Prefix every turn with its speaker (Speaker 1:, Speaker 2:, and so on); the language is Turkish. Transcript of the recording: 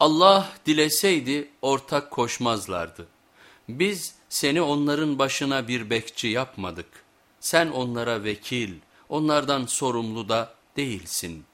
Speaker 1: Allah dileseydi ortak koşmazlardı. Biz seni onların başına bir bekçi yapmadık. Sen onlara vekil, onlardan sorumlu da değilsin.''